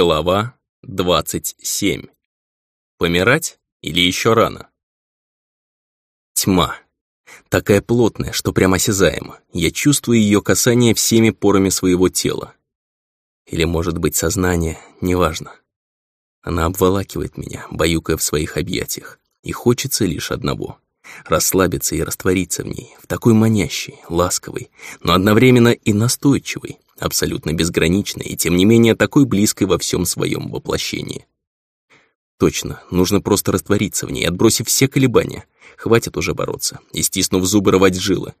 Глава 27. Помирать или еще рано? Тьма. Такая плотная, что прямо осязаема. Я чувствую ее касание всеми порами своего тела. Или, может быть, сознание, неважно. Она обволакивает меня, баюкая в своих объятиях. И хочется лишь одного — расслабиться и раствориться в ней, в такой манящей, ласковой, но одновременно и настойчивой, абсолютно безграничной и тем не менее такой близкой во всем своем воплощении. Точно, нужно просто раствориться в ней, отбросив все колебания. Хватит уже бороться и, стиснув зубы, рвать жилы.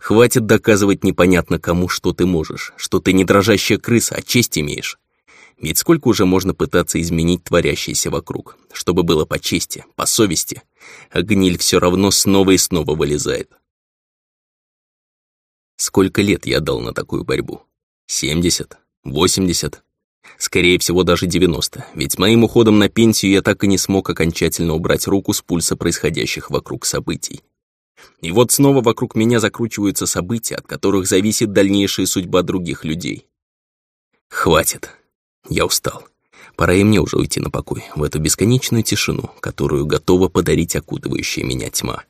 Хватит доказывать непонятно кому, что ты можешь, что ты не дрожащая крыса, а честь имеешь. Ведь сколько уже можно пытаться изменить творящееся вокруг, чтобы было по чести, по совести, а гниль все равно снова и снова вылезает. Сколько лет я дал на такую борьбу? 70, 80, скорее всего даже 90, ведь моим уходом на пенсию я так и не смог окончательно убрать руку с пульса происходящих вокруг событий. И вот снова вокруг меня закручиваются события, от которых зависит дальнейшая судьба других людей. Хватит. Я устал. Пора и мне уже уйти на покой, в эту бесконечную тишину, которую готова подарить окутывающая меня тьма.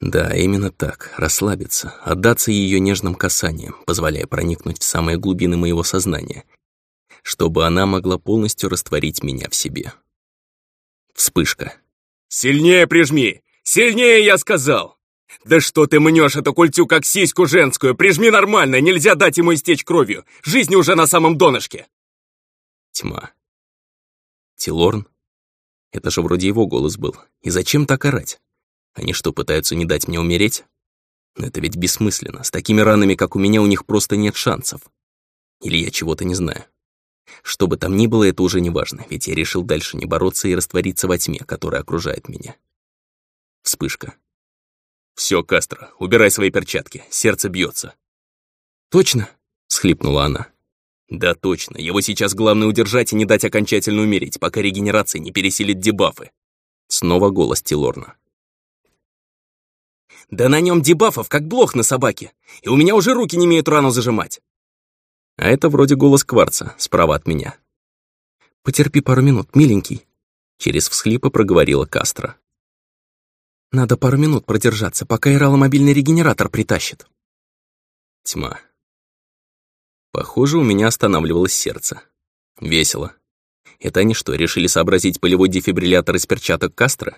Да, именно так, расслабиться, отдаться ее нежным касаниям, позволяя проникнуть в самые глубины моего сознания, чтобы она могла полностью растворить меня в себе. Вспышка. «Сильнее прижми! Сильнее, я сказал! Да что ты мнешь эту культю, как сиську женскую? Прижми нормально, нельзя дать ему истечь кровью! Жизнь уже на самом донышке!» Тьма. Тилорн? Это же вроде его голос был. И зачем так орать? Они что, пытаются не дать мне умереть? Это ведь бессмысленно. С такими ранами, как у меня, у них просто нет шансов. Или я чего-то не знаю. Что бы там ни было, это уже не важно, ведь я решил дальше не бороться и раствориться во тьме, которая окружает меня. Вспышка. Все, Кастро, убирай свои перчатки, сердце бьется. «Точно?» — схлипнула она. «Да, точно. Его сейчас главное удержать и не дать окончательно умереть, пока регенерация не пересилит дебафы». Снова голос Тилорна. Да на нем дебафов, как блох на собаке. И у меня уже руки не имеют рану зажимать. А это вроде голос Кварца, справа от меня. «Потерпи пару минут, миленький», — через всхлипы проговорила Кастро. «Надо пару минут продержаться, пока Ирала мобильный регенератор притащит». Тьма. Похоже, у меня останавливалось сердце. Весело. Это они что, решили сообразить полевой дефибриллятор из перчаток Кастро?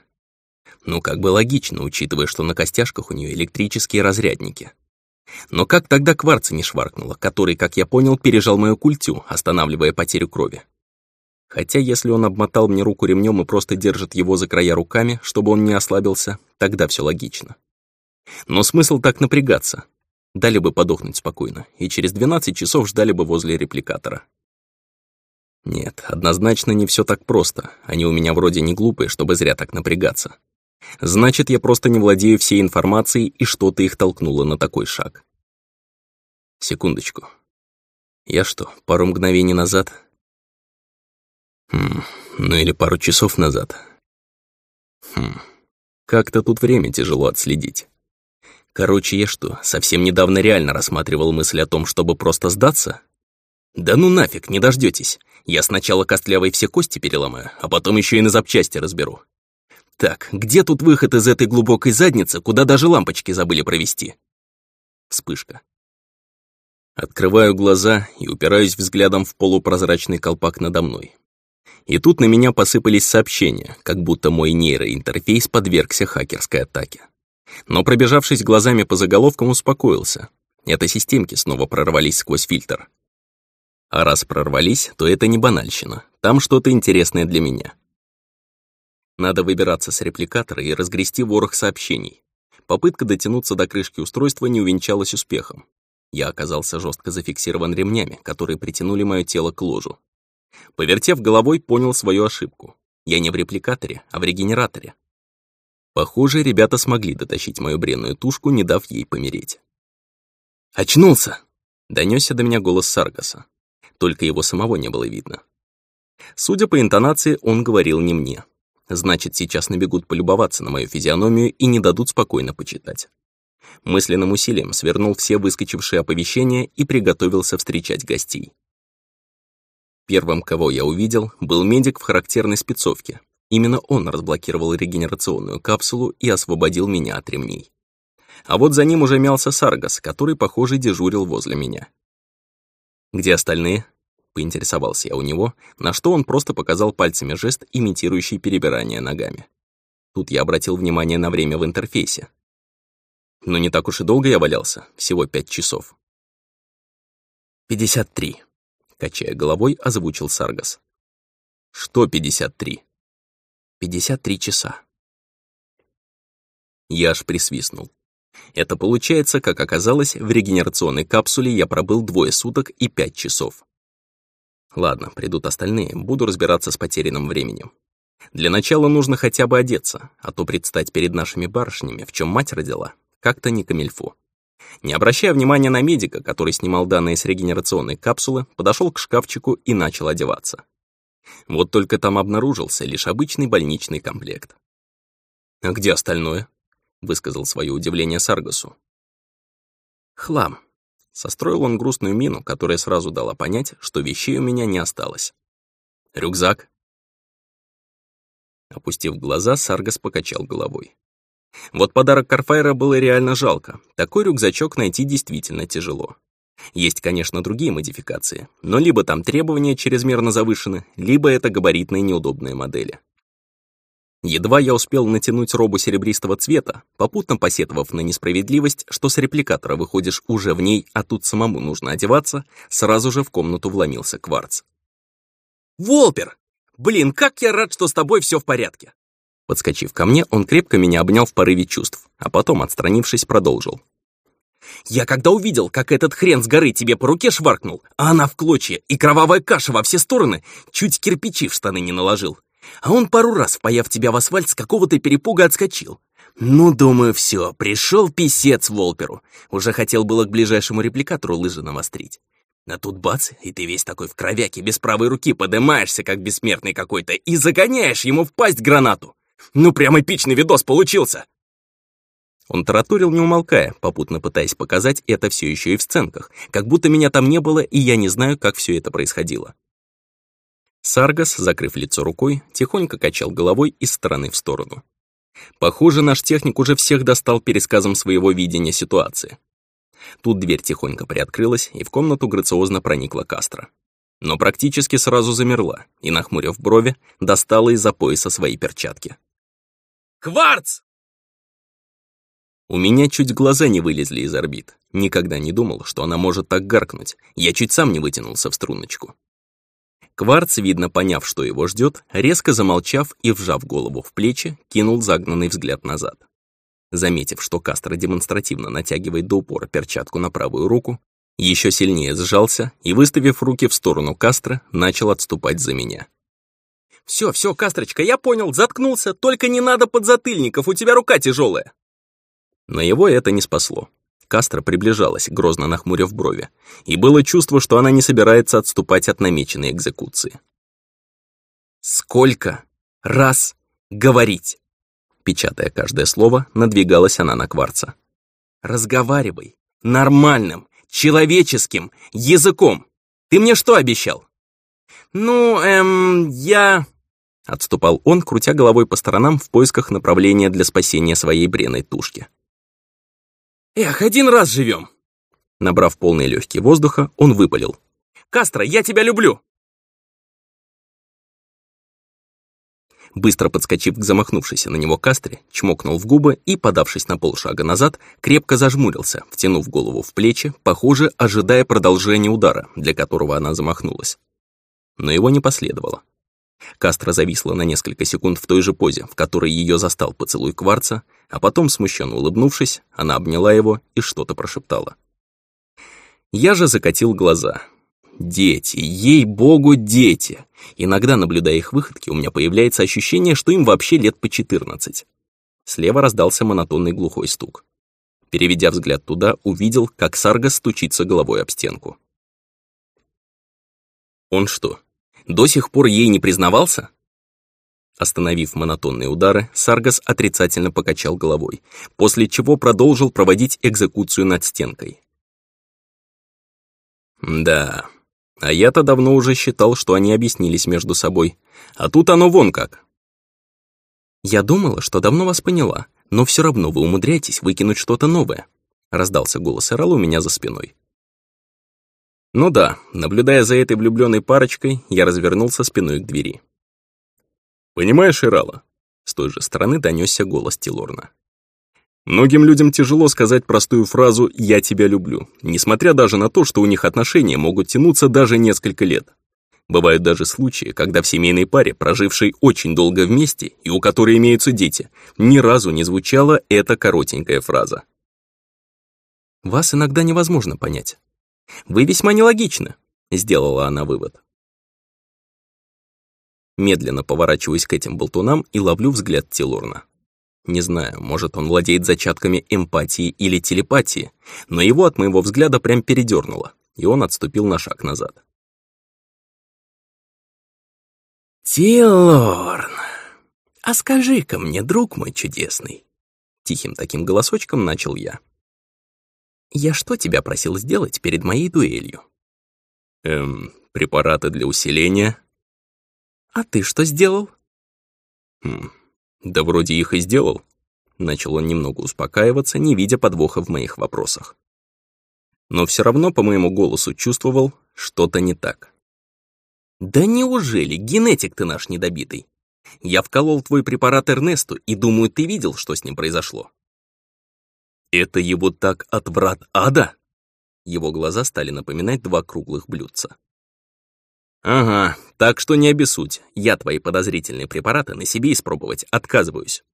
Ну, как бы логично, учитывая, что на костяшках у нее электрические разрядники. Но как тогда кварца не шваркнуло, который, как я понял, пережал мою культю, останавливая потерю крови? Хотя если он обмотал мне руку ремнем и просто держит его за края руками, чтобы он не ослабился, тогда все логично. Но смысл так напрягаться? Дали бы подохнуть спокойно, и через 12 часов ждали бы возле репликатора. Нет, однозначно не все так просто. Они у меня вроде не глупые, чтобы зря так напрягаться. Значит, я просто не владею всей информацией, и что-то их толкнуло на такой шаг. Секундочку. Я что, пару мгновений назад? Хм, ну или пару часов назад. Хм, как-то тут время тяжело отследить. Короче, я что, совсем недавно реально рассматривал мысль о том, чтобы просто сдаться? Да ну нафиг, не дождетесь. Я сначала костлявой все кости переломаю, а потом еще и на запчасти разберу. Так, где тут выход из этой глубокой задницы, куда даже лампочки забыли провести? Вспышка. Открываю глаза и упираюсь взглядом в полупрозрачный колпак надо мной. И тут на меня посыпались сообщения, как будто мой нейроинтерфейс подвергся хакерской атаке. Но пробежавшись глазами по заголовкам, успокоился. Это системки снова прорвались сквозь фильтр. А раз прорвались, то это не банальщина. Там что-то интересное для меня. Надо выбираться с репликатора и разгрести ворох сообщений. Попытка дотянуться до крышки устройства не увенчалась успехом. Я оказался жестко зафиксирован ремнями, которые притянули мое тело к ложу. Повертев головой, понял свою ошибку. Я не в репликаторе, а в регенераторе. Похоже, ребята смогли дотащить мою бренную тушку, не дав ей помереть. «Очнулся!» — донесся до меня голос Саргаса. Только его самого не было видно. Судя по интонации, он говорил не мне. Значит, сейчас набегут полюбоваться на мою физиономию и не дадут спокойно почитать. Мысленным усилием свернул все выскочившие оповещения и приготовился встречать гостей. Первым, кого я увидел, был медик в характерной спецовке. Именно он разблокировал регенерационную капсулу и освободил меня от ремней. А вот за ним уже мялся Саргас, который, похоже, дежурил возле меня. «Где остальные?» — поинтересовался я у него, на что он просто показал пальцами жест, имитирующий перебирание ногами. Тут я обратил внимание на время в интерфейсе. Но не так уж и долго я валялся, всего пять часов. «Пятьдесят три», — качая головой, озвучил Саргас. «Что пятьдесят три?» «Пятьдесят три часа». Я аж присвистнул. Это получается, как оказалось, в регенерационной капсуле я пробыл двое суток и пять часов. Ладно, придут остальные, буду разбираться с потерянным временем. Для начала нужно хотя бы одеться, а то предстать перед нашими барышнями, в чем мать родила, как-то не камильфо. Не обращая внимания на медика, который снимал данные с регенерационной капсулы, подошел к шкафчику и начал одеваться. Вот только там обнаружился лишь обычный больничный комплект. «А где остальное?» — высказал свое удивление Саргасу. «Хлам», — состроил он грустную мину, которая сразу дала понять, что вещей у меня не осталось. «Рюкзак?» Опустив глаза, Саргас покачал головой. Вот подарок Карфайра было реально жалко. Такой рюкзачок найти действительно тяжело. Есть, конечно, другие модификации, но либо там требования чрезмерно завышены, либо это габаритные неудобные модели. Едва я успел натянуть робу серебристого цвета, попутно посетовав на несправедливость, что с репликатора выходишь уже в ней, а тут самому нужно одеваться, сразу же в комнату вломился кварц. «Волпер! Блин, как я рад, что с тобой все в порядке!» Подскочив ко мне, он крепко меня обнял в порыве чувств, а потом, отстранившись, продолжил. «Я когда увидел, как этот хрен с горы тебе по руке шваркнул, а она в клочья и кровавая каша во все стороны, чуть кирпичи в штаны не наложил. А он пару раз, впаяв тебя в асфальт, с какого-то перепуга отскочил. Ну, думаю, все, пришел писец Волперу. Уже хотел было к ближайшему репликатору лыжи навострить. А тут бац, и ты весь такой в кровяке, без правой руки подымаешься, как бессмертный какой-то, и загоняешь ему в пасть гранату. Ну, прям эпичный видос получился. Он тараторил, не умолкая, попутно пытаясь показать это все еще и в сценках, как будто меня там не было, и я не знаю, как все это происходило. Саргас, закрыв лицо рукой, тихонько качал головой из стороны в сторону. Похоже, наш техник уже всех достал пересказом своего видения ситуации. Тут дверь тихонько приоткрылась, и в комнату грациозно проникла Кастро. Но практически сразу замерла и, нахмурив брови, достала из-за пояса свои перчатки. «Кварц!» У меня чуть глаза не вылезли из орбит. Никогда не думал, что она может так гаркнуть. Я чуть сам не вытянулся в струночку. Кварц, видно поняв, что его ждет, резко замолчав и, вжав голову в плечи, кинул загнанный взгляд назад. Заметив, что Кастро демонстративно натягивает до упора перчатку на правую руку, еще сильнее сжался и, выставив руки в сторону Кастро, начал отступать за меня. «Все, все, Кастрочка, я понял, заткнулся, только не надо подзатыльников, у тебя рука тяжелая». Но его это не спасло. Кастро приближалась, грозно нахмурив брови, и было чувство, что она не собирается отступать от намеченной экзекуции. «Сколько раз говорить?» Печатая каждое слово, надвигалась она на кварца. «Разговаривай нормальным, человеческим языком. Ты мне что обещал?» «Ну, эм, я...» Отступал он, крутя головой по сторонам в поисках направления для спасения своей бреной тушки. «Эх, один раз живем!» Набрав полные легкие воздуха, он выпалил. «Кастро, я тебя люблю!» Быстро подскочив к замахнувшейся на него Кастре, чмокнул в губы и, подавшись на полшага назад, крепко зажмурился, втянув голову в плечи, похоже, ожидая продолжения удара, для которого она замахнулась. Но его не последовало. Кастро зависла на несколько секунд в той же позе, в которой ее застал поцелуй кварца, а потом, смущенно улыбнувшись, она обняла его и что-то прошептала. Я же закатил глаза. Дети, ей-богу, дети! Иногда, наблюдая их выходки, у меня появляется ощущение, что им вообще лет по 14. Слева раздался монотонный глухой стук. Переведя взгляд туда, увидел, как Саргас стучится головой об стенку. Он что, до сих пор ей не признавался? Остановив монотонные удары, Саргас отрицательно покачал головой, после чего продолжил проводить экзекуцию над стенкой. Да, А я-то давно уже считал, что они объяснились между собой. А тут оно вон как. «Я думала, что давно вас поняла, но все равно вы умудряетесь выкинуть что-то новое», раздался голос Эрала у меня за спиной. Ну да, наблюдая за этой влюбленной парочкой, я развернулся спиной к двери. «Понимаешь, Ирала?» С той же стороны донесся голос Тилорна. Многим людям тяжело сказать простую фразу «я тебя люблю», несмотря даже на то, что у них отношения могут тянуться даже несколько лет. Бывают даже случаи, когда в семейной паре, прожившей очень долго вместе и у которой имеются дети, ни разу не звучала эта коротенькая фраза. «Вас иногда невозможно понять. Вы весьма нелогичны», — сделала она вывод. Медленно поворачиваюсь к этим болтунам и ловлю взгляд Тилорна. Не знаю, может, он владеет зачатками эмпатии или телепатии, но его от моего взгляда прям передернуло, и он отступил на шаг назад. «Тилорн, а скажи-ка мне, друг мой чудесный», тихим таким голосочком начал я. «Я что тебя просил сделать перед моей дуэлью?» «Эм, препараты для усиления». «А ты что сделал?» «Хм, «Да вроде их и сделал». Начал он немного успокаиваться, не видя подвоха в моих вопросах. Но все равно по моему голосу чувствовал, что-то не так. «Да неужели генетик ты наш недобитый? Я вколол твой препарат Эрнесту, и думаю, ты видел, что с ним произошло». «Это его так от врат ада?» Его глаза стали напоминать два круглых блюдца. «Ага, так что не обессудь, я твои подозрительные препараты на себе испробовать отказываюсь».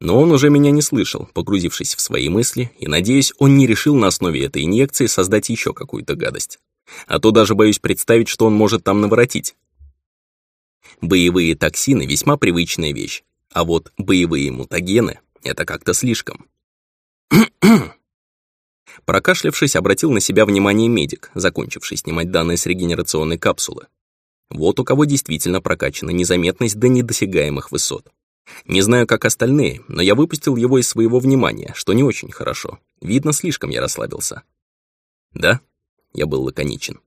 Но он уже меня не слышал, погрузившись в свои мысли, и, надеюсь, он не решил на основе этой инъекции создать еще какую-то гадость. А то даже боюсь представить, что он может там наворотить. Боевые токсины — весьма привычная вещь, а вот боевые мутагены — это как-то слишком. Прокашлявшись, обратил на себя внимание медик, закончивший снимать данные с регенерационной капсулы. Вот у кого действительно прокачана незаметность до недосягаемых высот. Не знаю, как остальные, но я выпустил его из своего внимания, что не очень хорошо. Видно, слишком я расслабился. Да, я был лаконичен.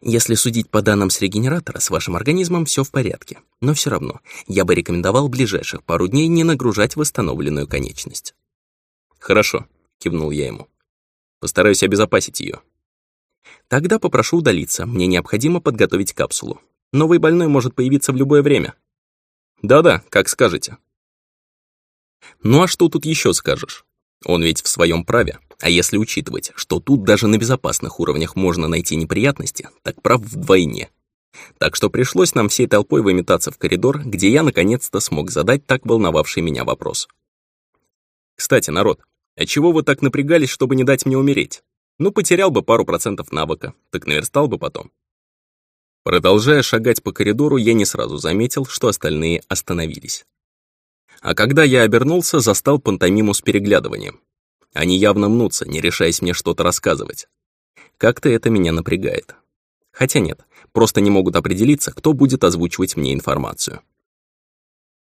Если судить по данным с регенератора, с вашим организмом все в порядке. Но все равно, я бы рекомендовал ближайших пару дней не нагружать восстановленную конечность. Хорошо, — кивнул я ему. «Постараюсь обезопасить ее. Тогда попрошу удалиться, мне необходимо подготовить капсулу. Новый больной может появиться в любое время». «Да-да, как скажете». «Ну а что тут еще скажешь? Он ведь в своем праве, а если учитывать, что тут даже на безопасных уровнях можно найти неприятности, так прав вдвойне. Так что пришлось нам всей толпой выметаться в коридор, где я наконец-то смог задать так волновавший меня вопрос. Кстати, народ, а чего вы так напрягались, чтобы не дать мне умереть? Ну, потерял бы пару процентов навыка, так наверстал бы потом. Продолжая шагать по коридору, я не сразу заметил, что остальные остановились. А когда я обернулся, застал пантомиму с переглядыванием. Они явно мнутся, не решаясь мне что-то рассказывать. Как-то это меня напрягает. Хотя нет, просто не могут определиться, кто будет озвучивать мне информацию.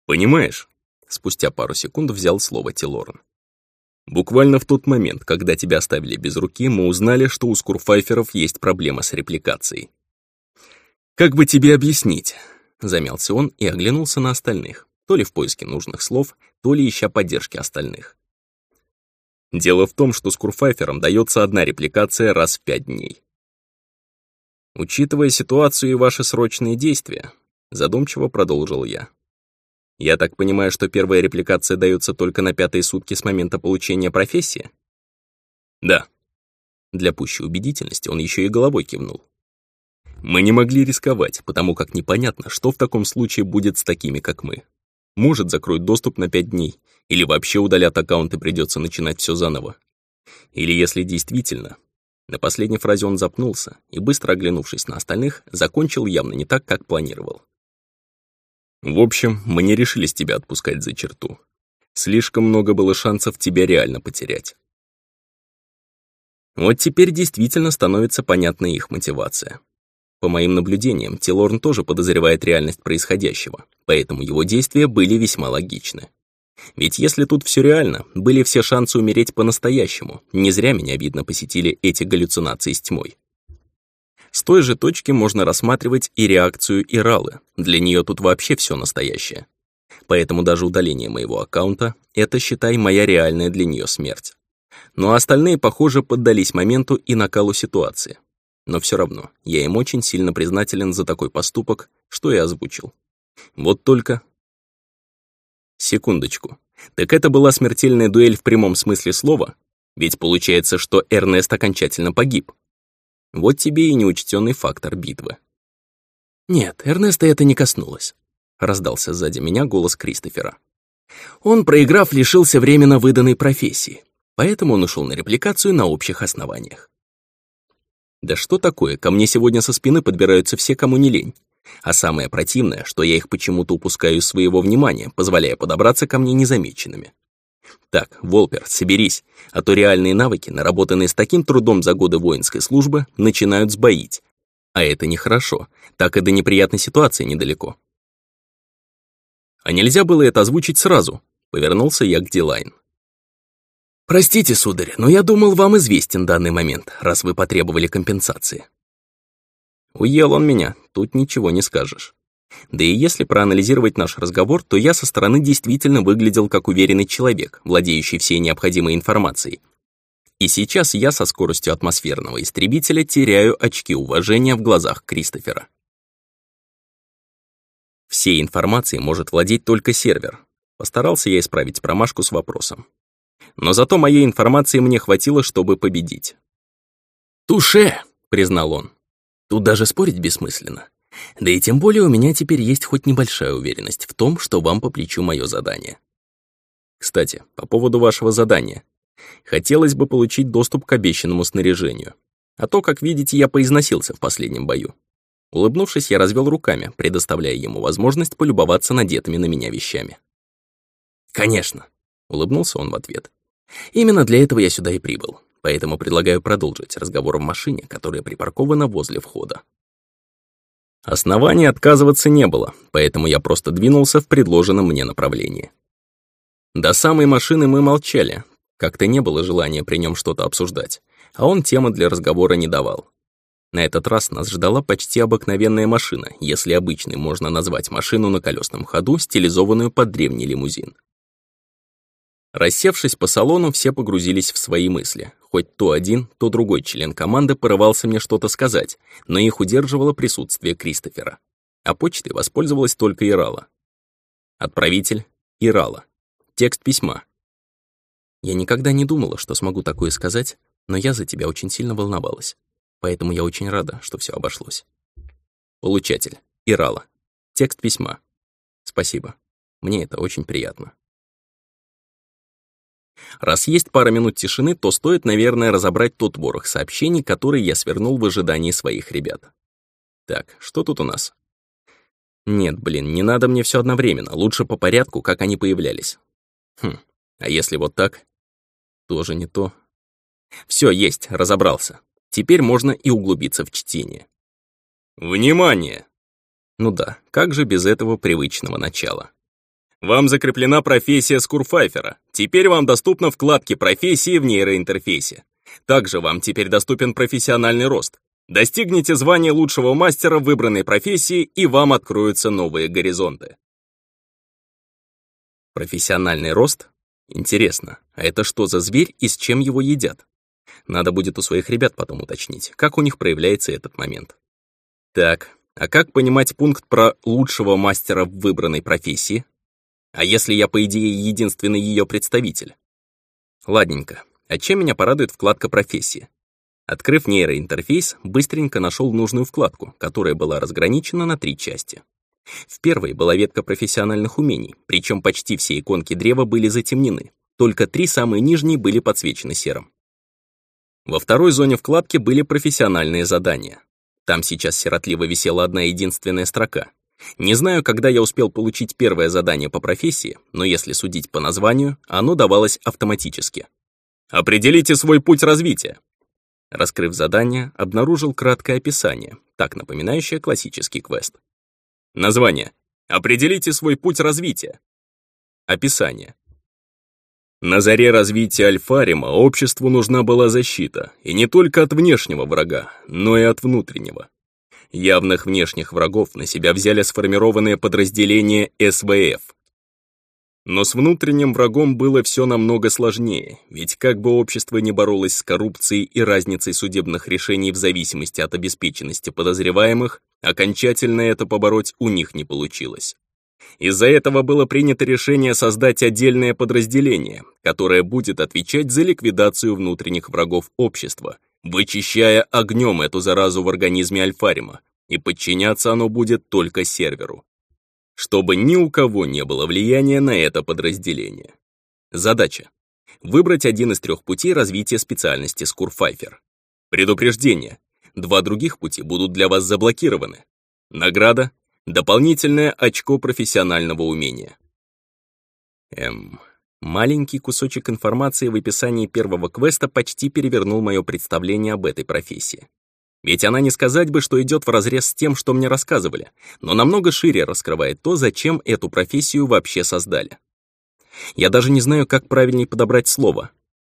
«Понимаешь?» Спустя пару секунд взял слово Тилорн. Буквально в тот момент, когда тебя оставили без руки, мы узнали, что у скурфайферов есть проблема с репликацией. «Как бы тебе объяснить?» Замялся он и оглянулся на остальных, то ли в поиске нужных слов, то ли ища поддержки остальных. Дело в том, что скурфайферам дается одна репликация раз в пять дней. Учитывая ситуацию и ваши срочные действия, задумчиво продолжил я. Я так понимаю, что первая репликация дается только на пятые сутки с момента получения профессии? Да. Для пущей убедительности он еще и головой кивнул. Мы не могли рисковать, потому как непонятно, что в таком случае будет с такими, как мы. Может, закроют доступ на пять дней, или вообще удалят аккаунт и придется начинать все заново. Или если действительно... На последней фразе он запнулся и, быстро оглянувшись на остальных, закончил явно не так, как планировал. В общем, мы не решились тебя отпускать за черту. Слишком много было шансов тебя реально потерять. Вот теперь действительно становится понятна их мотивация. По моим наблюдениям, Тилорн тоже подозревает реальность происходящего, поэтому его действия были весьма логичны. Ведь если тут все реально, были все шансы умереть по-настоящему, не зря меня, видно, посетили эти галлюцинации с тьмой. С той же точки можно рассматривать и реакцию Иралы. Для нее тут вообще все настоящее. Поэтому даже удаление моего аккаунта — это, считай, моя реальная для нее смерть. Но остальные, похоже, поддались моменту и накалу ситуации. Но все равно, я им очень сильно признателен за такой поступок, что я озвучил. Вот только... Секундочку. Так это была смертельная дуэль в прямом смысле слова? Ведь получается, что Эрнест окончательно погиб. Вот тебе и неучтенный фактор битвы. Нет, Эрнеста это не коснулось. Раздался сзади меня голос Кристофера. Он, проиграв, лишился временно выданной профессии, поэтому он ушел на репликацию на общих основаниях. Да что такое, ко мне сегодня со спины подбираются все, кому не лень. А самое противное, что я их почему-то упускаю из своего внимания, позволяя подобраться ко мне незамеченными. Так, Волпер, соберись, а то реальные навыки, наработанные с таким трудом за годы воинской службы, начинают сбоить. А это нехорошо, так и до неприятной ситуации недалеко. А нельзя было это озвучить сразу, повернулся я к Дилайн. «Простите, сударь, но я думал, вам известен данный момент, раз вы потребовали компенсации». Уел он меня, тут ничего не скажешь. Да и если проанализировать наш разговор, то я со стороны действительно выглядел как уверенный человек, владеющий всей необходимой информацией. И сейчас я со скоростью атмосферного истребителя теряю очки уважения в глазах Кристофера. Всей информацией может владеть только сервер. Постарался я исправить промашку с вопросом. Но зато моей информации мне хватило, чтобы победить. «Туше!» — признал он. «Тут даже спорить бессмысленно. Да и тем более у меня теперь есть хоть небольшая уверенность в том, что вам по плечу мое задание. Кстати, по поводу вашего задания. Хотелось бы получить доступ к обещанному снаряжению. А то, как видите, я поизносился в последнем бою. Улыбнувшись, я развел руками, предоставляя ему возможность полюбоваться надетыми на меня вещами. «Конечно», — улыбнулся он в ответ. «Именно для этого я сюда и прибыл, поэтому предлагаю продолжить разговор в машине, которая припаркована возле входа». Оснований отказываться не было, поэтому я просто двинулся в предложенном мне направлении. До самой машины мы молчали, как-то не было желания при нем что-то обсуждать, а он темы для разговора не давал. На этот раз нас ждала почти обыкновенная машина, если обычной можно назвать машину на колесном ходу, стилизованную под древний лимузин. Рассевшись по салону, все погрузились в свои мысли. Хоть то один, то другой член команды порывался мне что-то сказать, но их удерживало присутствие Кристофера. А почтой воспользовалась только Ирала. Отправитель — Ирала. Текст письма. Я никогда не думала, что смогу такое сказать, но я за тебя очень сильно волновалась. Поэтому я очень рада, что все обошлось. Получатель. Ирала. Текст письма. Спасибо. Мне это очень приятно. Раз есть пара минут тишины, то стоит, наверное, разобрать тот ворох сообщений, который я свернул в ожидании своих ребят. Так, что тут у нас? Нет, блин, не надо мне все одновременно, лучше по порядку, как они появлялись. Хм, а если вот так? Тоже не то. Все, есть, разобрался. Теперь можно и углубиться в чтение. Внимание! Ну да, как же без этого привычного начала? Вам закреплена профессия скурфайфера. Теперь вам доступна вкладки профессии в нейроинтерфейсе. Также вам теперь доступен профессиональный рост. Достигните звания лучшего мастера в выбранной профессии, и вам откроются новые горизонты. Профессиональный рост? Интересно, а это что за зверь и с чем его едят? Надо будет у своих ребят потом уточнить, как у них проявляется этот момент. Так, а как понимать пункт про лучшего мастера в выбранной профессии? А если я, по идее, единственный ее представитель? Ладненько. А чем меня порадует вкладка «Профессия»? Открыв нейроинтерфейс, быстренько нашел нужную вкладку, которая была разграничена на три части. В первой была ветка профессиональных умений, причем почти все иконки древа были затемнены, только три самые нижние были подсвечены серым. Во второй зоне вкладки были профессиональные задания. Там сейчас сиротливо висела одна единственная строка не знаю, когда я успел получить первое задание по профессии, но если судить по названию, оно давалось автоматически. «Определите свой путь развития». Раскрыв задание, обнаружил краткое описание, так напоминающее классический квест. Название. «Определите свой путь развития». Описание. На заре развития Альфарима обществу нужна была защита, и не только от внешнего врага, но и от внутреннего. Явных внешних врагов на себя взяли сформированные подразделения СВФ. Но с внутренним врагом было все намного сложнее, ведь как бы общество не боролось с коррупцией и разницей судебных решений в зависимости от обеспеченности подозреваемых, окончательно это побороть у них не получилось. Из-за этого было принято решение создать отдельное подразделение, которое будет отвечать за ликвидацию внутренних врагов общества, вычищая огнем эту заразу в организме Альфарима, и подчиняться оно будет только серверу. Чтобы ни у кого не было влияния на это подразделение. Задача. Выбрать один из трех путей развития специальности Скурфайфер. Предупреждение. Два других пути будут для вас заблокированы. Награда Дополнительное очко профессионального умения. Эм, маленький кусочек информации в описании первого квеста почти перевернул мое представление об этой профессии. Ведь она не сказать бы, что идет вразрез с тем, что мне рассказывали, но намного шире раскрывает то, зачем эту профессию вообще создали. Я даже не знаю, как правильнее подобрать слово.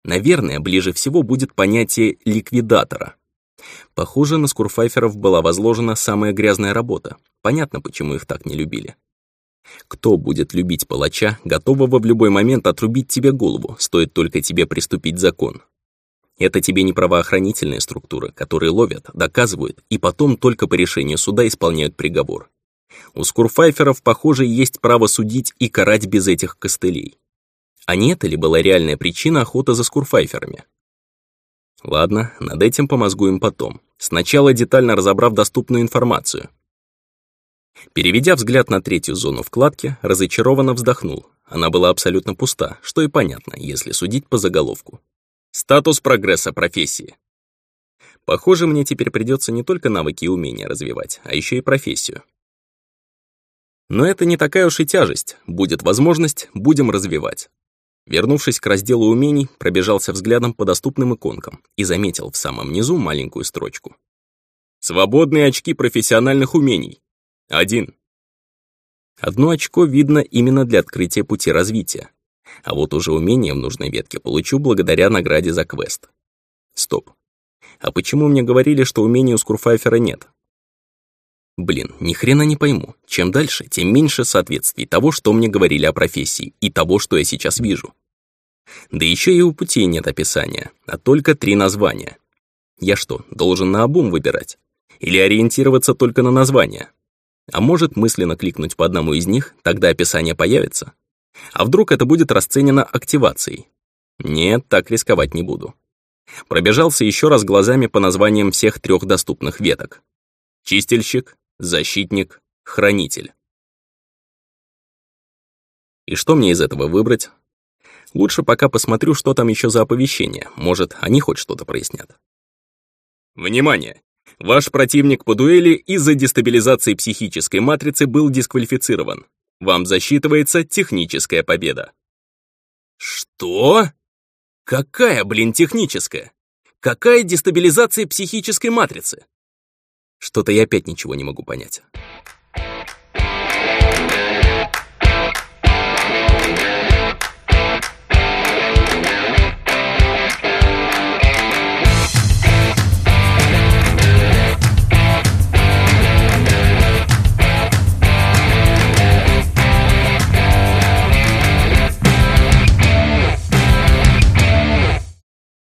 Наверное, ближе всего будет понятие ликвидатора. Похоже, на скурфайферов была возложена самая грязная работа. Понятно, почему их так не любили. Кто будет любить палача, готового в любой момент отрубить тебе голову, стоит только тебе приступить закон? Это тебе не правоохранительные структуры, которые ловят, доказывают и потом только по решению суда исполняют приговор. У скурфайферов, похоже, есть право судить и карать без этих костылей. А не это ли была реальная причина охоты за скурфайферами? Ладно, над этим помозгуем потом. Сначала детально разобрав доступную информацию. Переведя взгляд на третью зону вкладки, разочарованно вздохнул. Она была абсолютно пуста, что и понятно, если судить по заголовку. Статус прогресса профессии. Похоже, мне теперь придется не только навыки и умения развивать, а еще и профессию. Но это не такая уж и тяжесть. Будет возможность, будем развивать. Вернувшись к разделу умений, пробежался взглядом по доступным иконкам и заметил в самом низу маленькую строчку. Свободные очки профессиональных умений. Один. Одно очко видно именно для открытия пути развития. А вот уже умение в нужной ветке получу благодаря награде за квест. Стоп. А почему мне говорили, что умений у Скурфайфера нет? Блин, ни хрена не пойму. Чем дальше, тем меньше соответствий того, что мне говорили о профессии, и того, что я сейчас вижу. Да еще и у путей нет описания, а только три названия. Я что, должен на обум выбирать? Или ориентироваться только на название? А может мысленно кликнуть по одному из них, тогда описание появится? А вдруг это будет расценено активацией? Нет, так рисковать не буду. Пробежался еще раз глазами по названиям всех трех доступных веток. Чистильщик, защитник, хранитель. И что мне из этого выбрать? Лучше пока посмотрю, что там еще за оповещение. Может, они хоть что-то прояснят. Внимание! Ваш противник по дуэли из-за дестабилизации психической матрицы был дисквалифицирован. Вам засчитывается техническая победа. Что? Какая, блин, техническая? Какая дестабилизация психической матрицы? Что-то я опять ничего не могу понять.